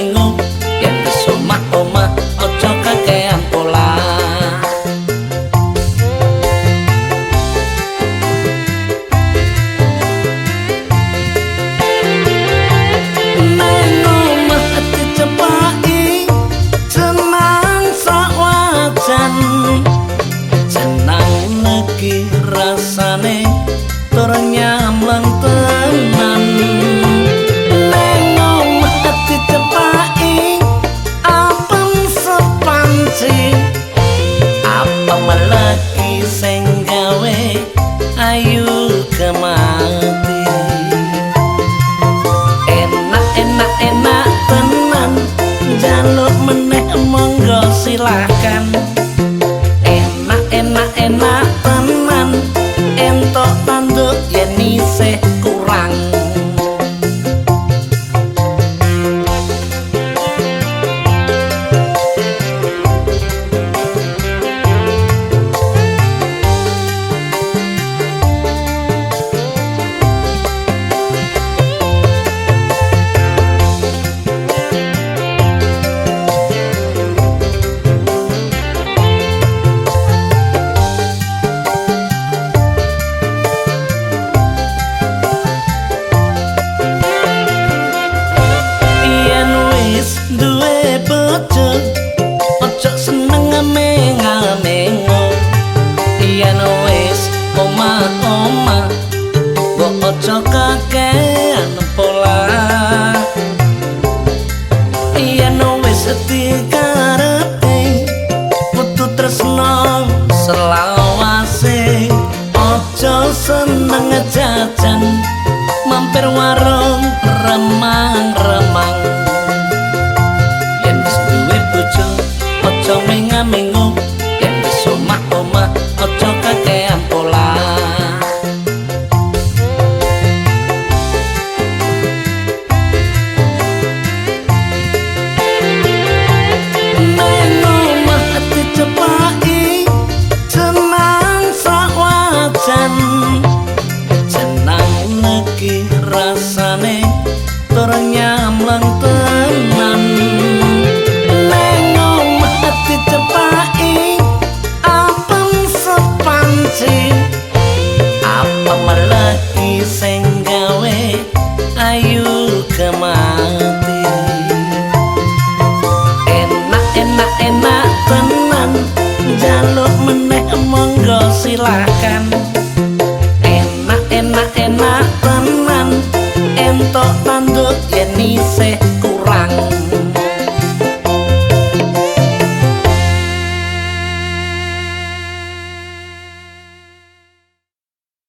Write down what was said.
mengamingu yen wis omah-omah ojo kakean pola. Neng omah dicepaki jenang sawajan. Jenang neki rasane tur nyamlang silahkan enak enak enak bojo ojo seneng mengal-mengo yen wis omah-omah mbok ojo kakean pola. Yen wis dikarepe aja mengamingu yen wis omah-omah aja kakean pola. Rasane tur nyamlang tenan silahkan enak